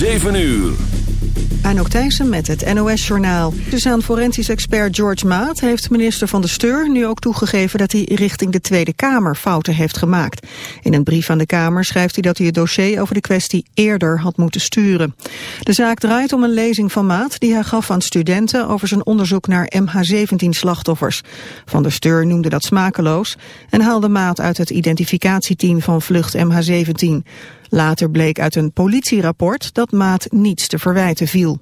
7 uur. Anouk Thijssen met het NOS-journaal. Dus aan forensisch expert George Maat heeft minister Van de Steur nu ook toegegeven dat hij richting de Tweede Kamer fouten heeft gemaakt. In een brief aan de Kamer schrijft hij dat hij het dossier over de kwestie eerder had moeten sturen. De zaak draait om een lezing van Maat die hij gaf aan studenten over zijn onderzoek naar MH17-slachtoffers. Van der Steur noemde dat smakeloos en haalde Maat uit het identificatieteam van vlucht MH17. Later bleek uit een politierapport dat Maat niets te verwijten viel.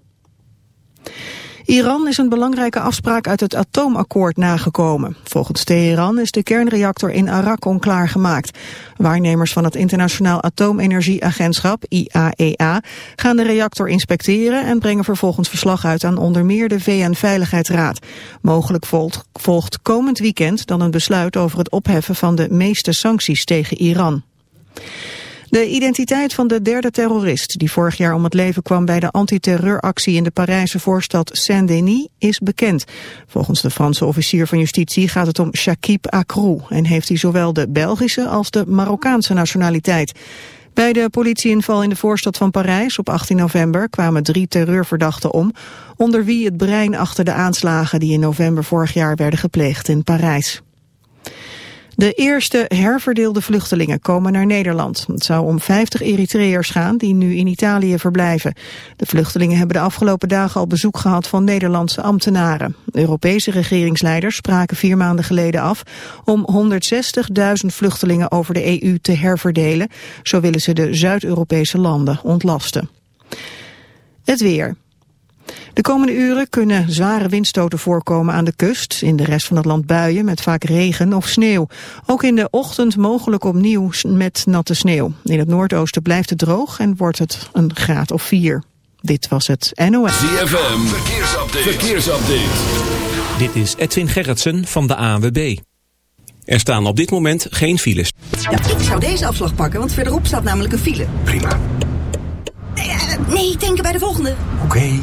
Iran is een belangrijke afspraak uit het atoomakkoord nagekomen. Volgens Teheran is de kernreactor in Arak onklaargemaakt. Waarnemers van het Internationaal Atoomenergieagentschap, IAEA, e gaan de reactor inspecteren en brengen vervolgens verslag uit aan onder meer de VN-veiligheidsraad. Mogelijk volgt, volgt komend weekend dan een besluit over het opheffen van de meeste sancties tegen Iran. De identiteit van de derde terrorist die vorig jaar om het leven kwam bij de antiterreuractie in de Parijse voorstad Saint-Denis is bekend. Volgens de Franse officier van justitie gaat het om Shakib Akrou en heeft hij zowel de Belgische als de Marokkaanse nationaliteit. Bij de politieinval in de voorstad van Parijs op 18 november kwamen drie terreurverdachten om, onder wie het brein achter de aanslagen die in november vorig jaar werden gepleegd in Parijs. De eerste herverdeelde vluchtelingen komen naar Nederland. Het zou om 50 Eritreërs gaan die nu in Italië verblijven. De vluchtelingen hebben de afgelopen dagen al bezoek gehad van Nederlandse ambtenaren. Europese regeringsleiders spraken vier maanden geleden af om 160.000 vluchtelingen over de EU te herverdelen. Zo willen ze de Zuid-Europese landen ontlasten. Het weer. De komende uren kunnen zware windstoten voorkomen aan de kust. In de rest van het land buien met vaak regen of sneeuw. Ook in de ochtend mogelijk opnieuw met natte sneeuw. In het noordoosten blijft het droog en wordt het een graad of vier. Dit was het NOS. ZFM, verkeersupdate. verkeersupdate. Dit is Edwin Gerritsen van de ANWB. Er staan op dit moment geen files. Ja, ik zou deze afslag pakken, want verderop staat namelijk een file. Prima. Nee, eh, nee denken bij de volgende. Oké.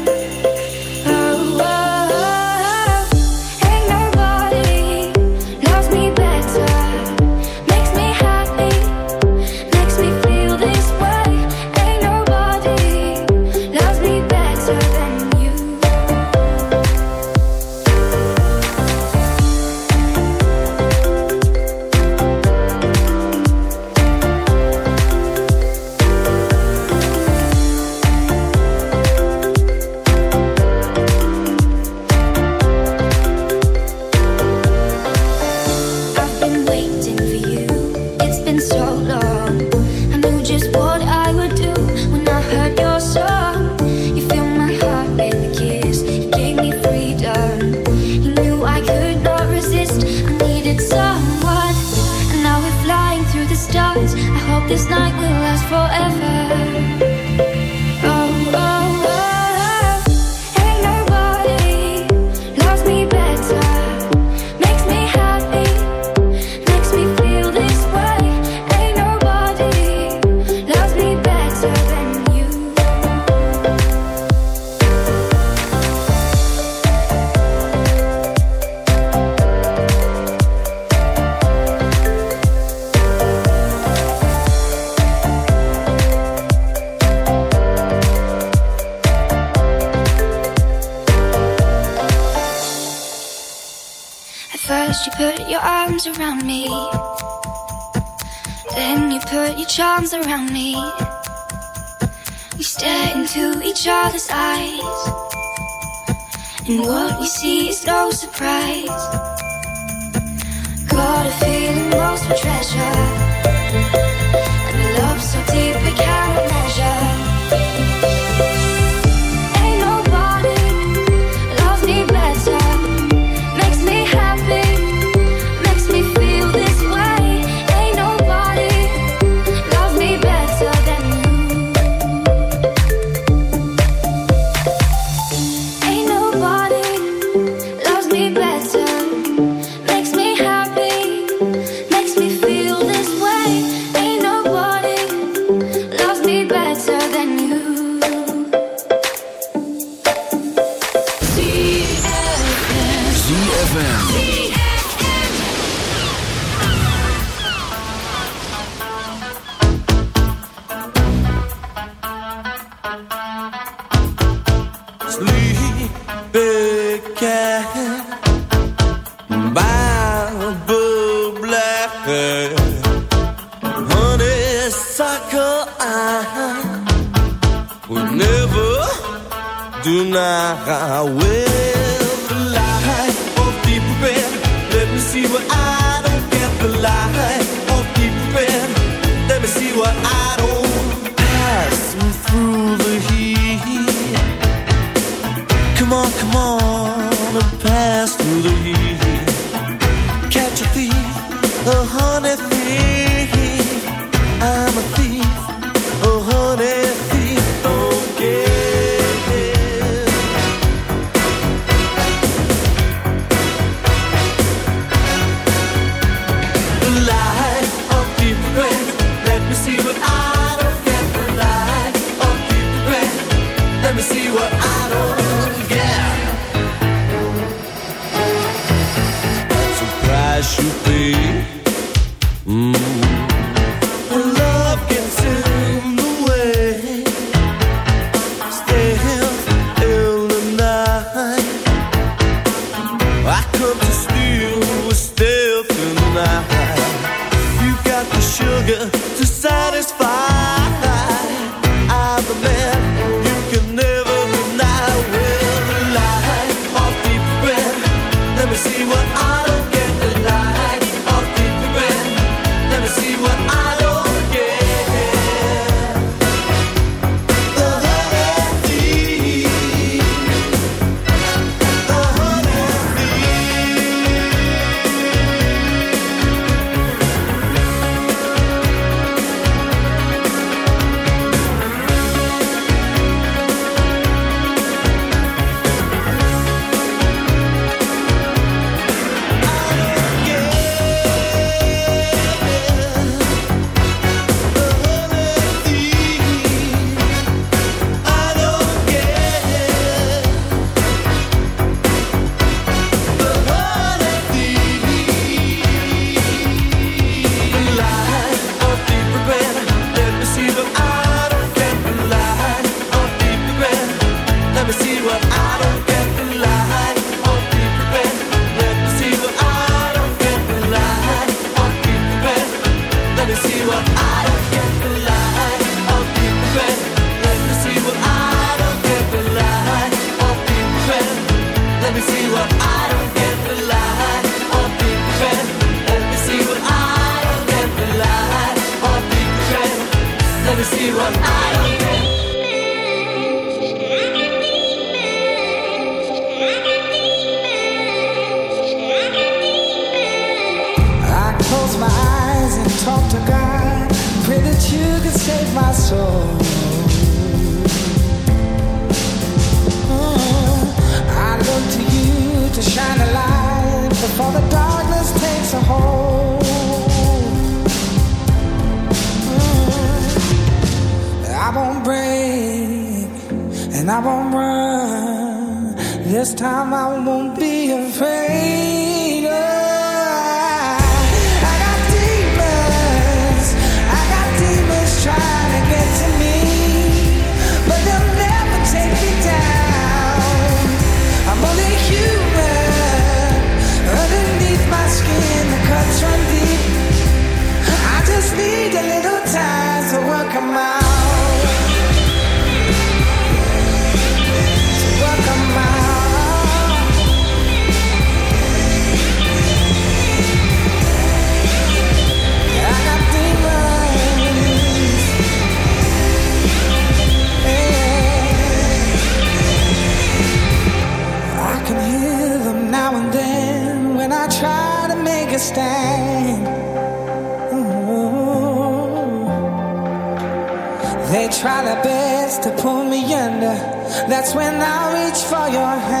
Charms around me. We stare into each other's eyes. And what we see is no surprise. Got a feeling lost for treasure. And a love so deep it can't when I reach for your hand.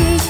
you